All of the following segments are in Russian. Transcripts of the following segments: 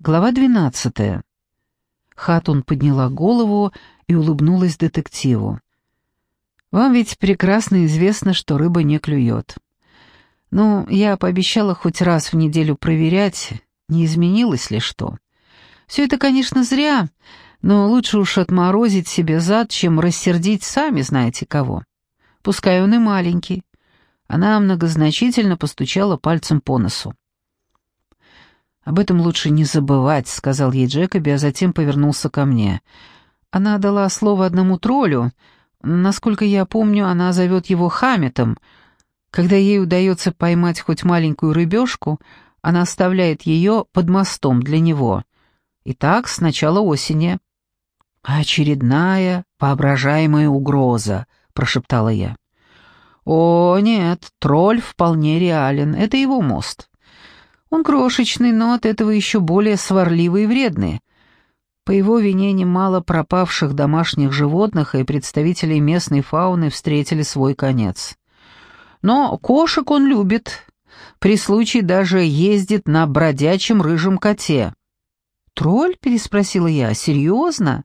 Глава двенадцатая. Хатун подняла голову и улыбнулась детективу. «Вам ведь прекрасно известно, что рыба не клюет. Ну, я пообещала хоть раз в неделю проверять, не изменилось ли что. Все это, конечно, зря, но лучше уж отморозить себе зад, чем рассердить сами знаете кого. Пускай он и маленький». Она многозначительно постучала пальцем по носу. «Об этом лучше не забывать», — сказал ей Джекоби, а затем повернулся ко мне. Она дала слово одному троллю. Насколько я помню, она зовет его Хамметом. Когда ей удается поймать хоть маленькую рыбешку, она оставляет ее под мостом для него. И так с начала осени. «Очередная воображаемая угроза», — прошептала я. «О, нет, тролль вполне реален, это его мост. Он крошечный, но от этого еще более сварливый и вредный. По его вине немало пропавших домашних животных и представителей местной фауны встретили свой конец. Но кошек он любит, при случае даже ездит на бродячем рыжем коте. «Тролль?» — переспросила я. «Серьезно?»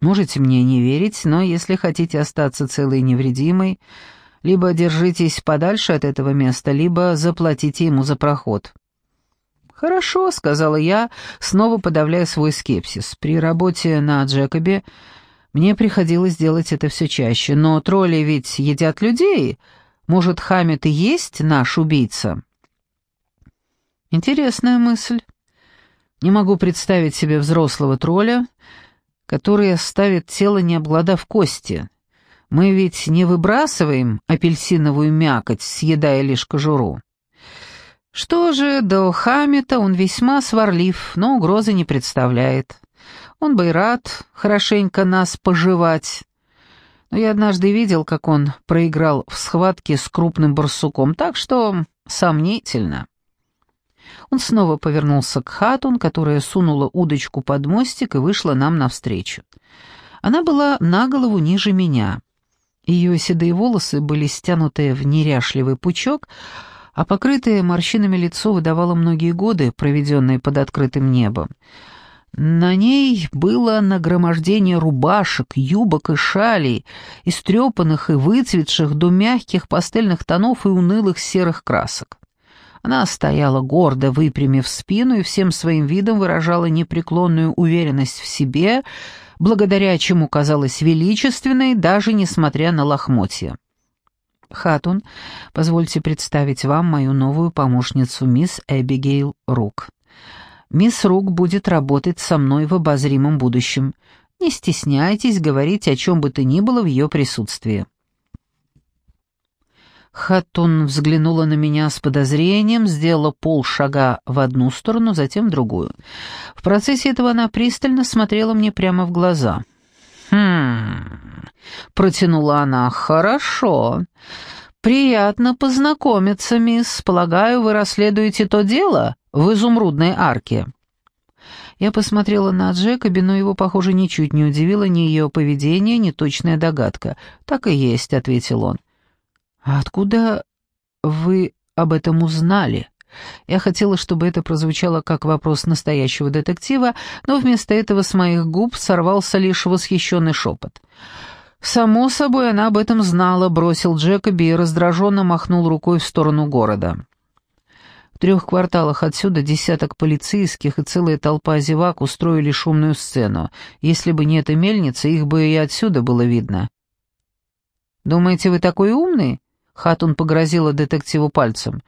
«Можете мне не верить, но если хотите остаться целой и невредимой, либо держитесь подальше от этого места, либо заплатите ему за проход». «Хорошо», — сказала я, снова подавляя свой скепсис. «При работе на Джекобе мне приходилось делать это все чаще, но тролли ведь едят людей. Может, Хаммет и есть наш убийца?» «Интересная мысль. Не могу представить себе взрослого тролля, который оставит тело, не обглодав кости. Мы ведь не выбрасываем апельсиновую мякоть, съедая лишь кожуру. Что же, до Хамета он весьма сварлив, но угрозы не представляет. Он бы и рад хорошенько нас пожевать. Но я однажды видел, как он проиграл в схватке с крупным барсуком, так что сомнительно. Он снова повернулся к Хатун, которая сунула удочку под мостик и вышла нам навстречу. Она была на голову ниже меня. Ее седые волосы были стянуты в неряшливый пучок, а покрытое морщинами лицо выдавало многие годы, проведенные под открытым небом. На ней было нагромождение рубашек, юбок и шалей, истрепанных и выцветших до мягких пастельных тонов и унылых серых красок. Она стояла гордо, выпрямив спину, и всем своим видом выражала непреклонную уверенность в себе, благодаря чему казалась величественной, даже несмотря на лохмотья. Хатун, позвольте представить вам мою новую помощницу, мисс Эбигейл Рук. Мисс Рук будет работать со мной в обозримом будущем. Не стесняйтесь говорить о чем бы то ни было в ее присутствии. Хатун взглянула на меня с подозрением, сделала полшага в одну сторону, затем в другую. В процессе этого она пристально смотрела мне прямо в глаза. «Хм...» — протянула она. «Хорошо. Приятно познакомиться, мисс. Полагаю, вы расследуете то дело в изумрудной арке». Я посмотрела на Джекоби, но его, похоже, ничуть не удивило ни ее поведение, ни точная догадка. «Так и есть», — ответил он. «А откуда вы об этом узнали?» Я хотела, чтобы это прозвучало как вопрос настоящего детектива, но вместо этого с моих губ сорвался лишь восхищенный шепот. «Само собой, она об этом знала», — бросил Джекоби и раздраженно махнул рукой в сторону города. В трех кварталах отсюда десяток полицейских и целая толпа зевак устроили шумную сцену. Если бы не эта мельница, их бы и отсюда было видно. «Думаете, вы такой умный?» Хатун погрозила детективу пальцем.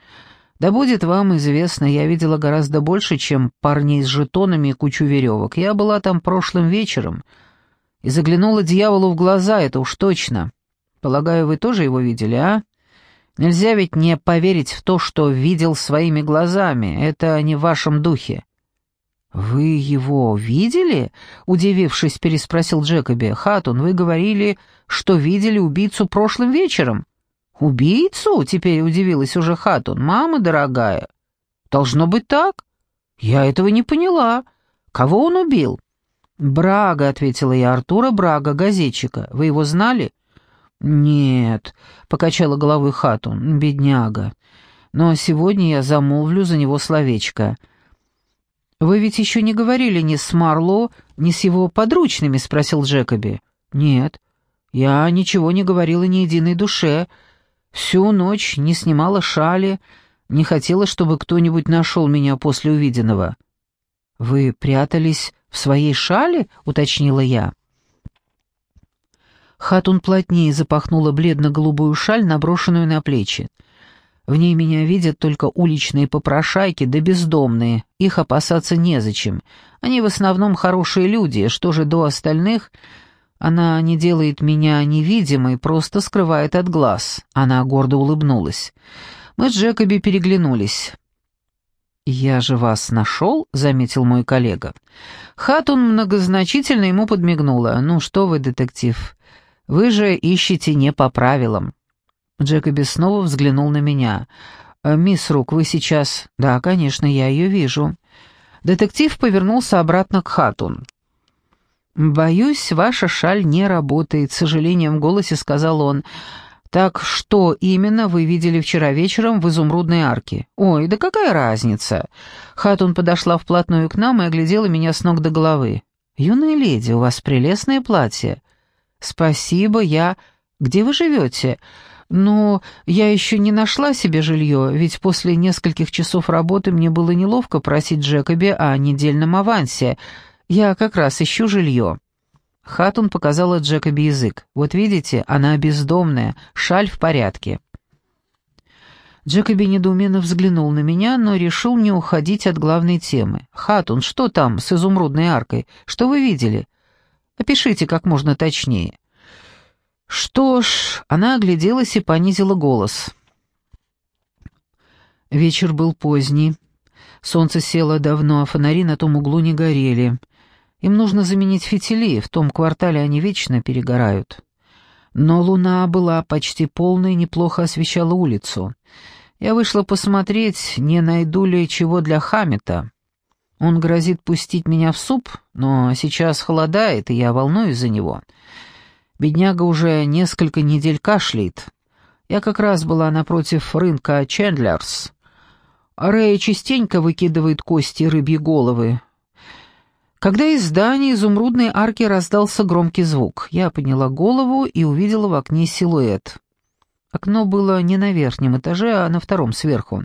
«Да будет вам известно, я видела гораздо больше, чем парней с жетонами и кучу веревок. Я была там прошлым вечером и заглянула дьяволу в глаза, это уж точно. Полагаю, вы тоже его видели, а? Нельзя ведь не поверить в то, что видел своими глазами. Это не в вашем духе». «Вы его видели?» — удивившись, переспросил Джекоби. «Хатун, вы говорили, что видели убийцу прошлым вечером». «Убийцу?» — теперь удивилась уже Хатун. «Мама дорогая, должно быть так. Я этого не поняла. Кого он убил?» «Брага», — ответила я, — «Артура Брага, газетчика. Вы его знали?» «Нет», — покачала головой Хатун, — «бедняга. Но сегодня я замолвлю за него словечко». «Вы ведь еще не говорили ни с Марло, ни с его подручными?» — спросил Джекоби. «Нет, я ничего не говорила ни единой душе. Всю ночь не снимала шали, не хотела, чтобы кто-нибудь нашел меня после увиденного». «Вы прятались в своей шале?» — уточнила я. Хатун плотнее запахнула бледно-голубую шаль, наброшенную на плечи. В ней меня видят только уличные попрошайки да бездомные, их опасаться незачем. Они в основном хорошие люди, что же до остальных? Она не делает меня невидимой, просто скрывает от глаз. Она гордо улыбнулась. Мы с Джекоби переглянулись. «Я же вас нашел», — заметил мой коллега. Хатун многозначительно ему подмигнула. «Ну что вы, детектив, вы же ищете не по правилам». Джекоби снова взглянул на меня. «Э, «Мисс Рук, вы сейчас...» «Да, конечно, я ее вижу». Детектив повернулся обратно к Хатун. «Боюсь, ваша шаль не работает», — с сожалением в голосе сказал он. «Так что именно вы видели вчера вечером в изумрудной арке?» «Ой, да какая разница?» Хатун подошла вплотную к нам и оглядела меня с ног до головы. «Юная леди, у вас прелестное платье». «Спасибо, я...» «Где вы живете?» «Ну, я еще не нашла себе жилье, ведь после нескольких часов работы мне было неловко просить Джекоби о недельном авансе. Я как раз ищу жилье». Хатун показала Джекоби язык. «Вот видите, она бездомная, шаль в порядке». Джекоби недоуменно взглянул на меня, но решил не уходить от главной темы. «Хатун, что там с изумрудной аркой? Что вы видели? Опишите как можно точнее». Что ж, она огляделась и понизила голос. Вечер был поздний. Солнце село давно, а фонари на том углу не горели. Им нужно заменить фитили, в том квартале они вечно перегорают. Но луна была почти полной неплохо освещала улицу. Я вышла посмотреть, не найду ли чего для Хамета. Он грозит пустить меня в суп, но сейчас холодает, и я волнуюсь за него. Бедняга уже несколько недель кашляет. Я как раз была напротив рынка Чендлерс. Рэй частенько выкидывает кости и рыбьи головы. Когда из здания изумрудной арки раздался громкий звук, я подняла голову и увидела в окне силуэт. Окно было не на верхнем этаже, а на втором сверху.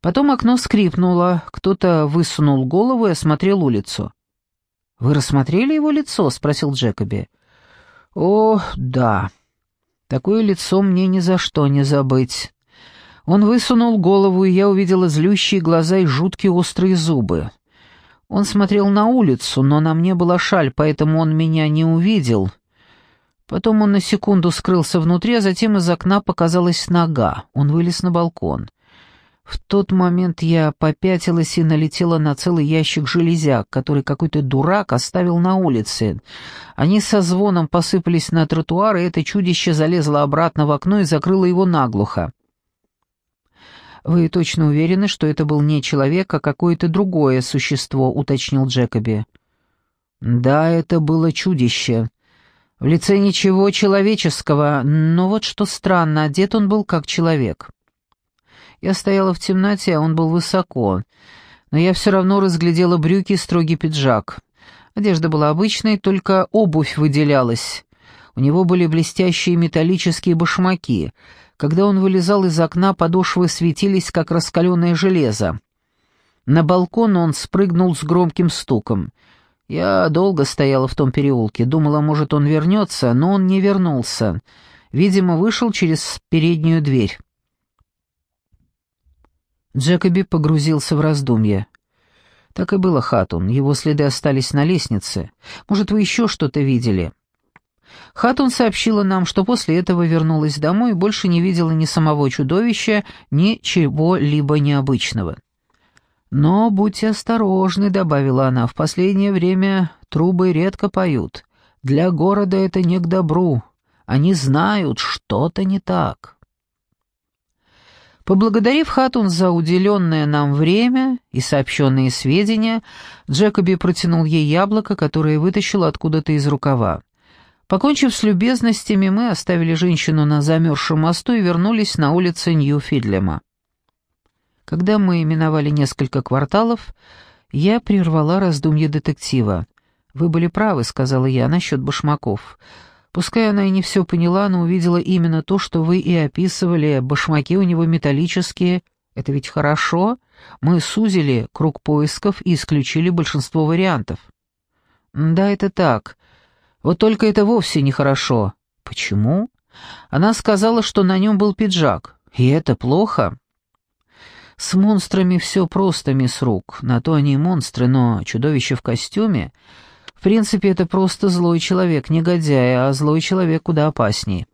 Потом окно скрипнуло, кто-то высунул голову и осмотрел улицу. «Вы рассмотрели его лицо?» — спросил Джекоби. О, да. Такое лицо мне ни за что не забыть. Он высунул голову, и я увидела злющие глаза и жуткие острые зубы. Он смотрел на улицу, но на мне была шаль, поэтому он меня не увидел. Потом он на секунду скрылся внутри, а затем из окна показалась нога. Он вылез на балкон. В тот момент я попятилась и налетела на целый ящик железяк, который какой-то дурак оставил на улице. Они со звоном посыпались на тротуар, и это чудище залезло обратно в окно и закрыло его наглухо. «Вы точно уверены, что это был не человек, а какое-то другое существо?» — уточнил Джекоби. «Да, это было чудище. В лице ничего человеческого, но вот что странно, одет он был как человек». Я стояла в темноте, а он был высоко. Но я все равно разглядела брюки и строгий пиджак. Одежда была обычной, только обувь выделялась. У него были блестящие металлические башмаки. Когда он вылезал из окна, подошвы светились, как раскаленное железо. На балкон он спрыгнул с громким стуком. Я долго стояла в том переулке, думала, может, он вернется, но он не вернулся. Видимо, вышел через переднюю дверь. Джекоби погрузился в раздумье. Так и было, Хатун, его следы остались на лестнице. Может, вы еще что-то видели?» Хатун сообщила нам, что после этого вернулась домой и больше не видела ни самого чудовища, ни чего-либо необычного. «Но будьте осторожны», — добавила она, — «в последнее время трубы редко поют. Для города это не к добру. Они знают, что-то не так». Поблагодарив Хатун за уделенное нам время и сообщенные сведения, Джекоби протянул ей яблоко, которое вытащил откуда-то из рукава. Покончив с любезностями, мы оставили женщину на замерзшем мосту и вернулись на улицу Нью-Фидлема. Когда мы миновали несколько кварталов, Я прервала раздумье детектива. «Вы были правы», — сказала я, — «насчет башмаков. Пускай она и не все поняла, но увидела именно то, что вы и описывали. Башмаки у него металлические. Это ведь хорошо. Мы сузили круг поисков и исключили большинство вариантов». «Да, это так. Вот только это вовсе нехорошо». «Почему?» Она сказала, что на нем был пиджак. «И это плохо?» С монстрами все просто, мисс Рук. На то они и монстры, но чудовище в костюме... В принципе, это просто злой человек, негодяй, а злой человек куда опаснее.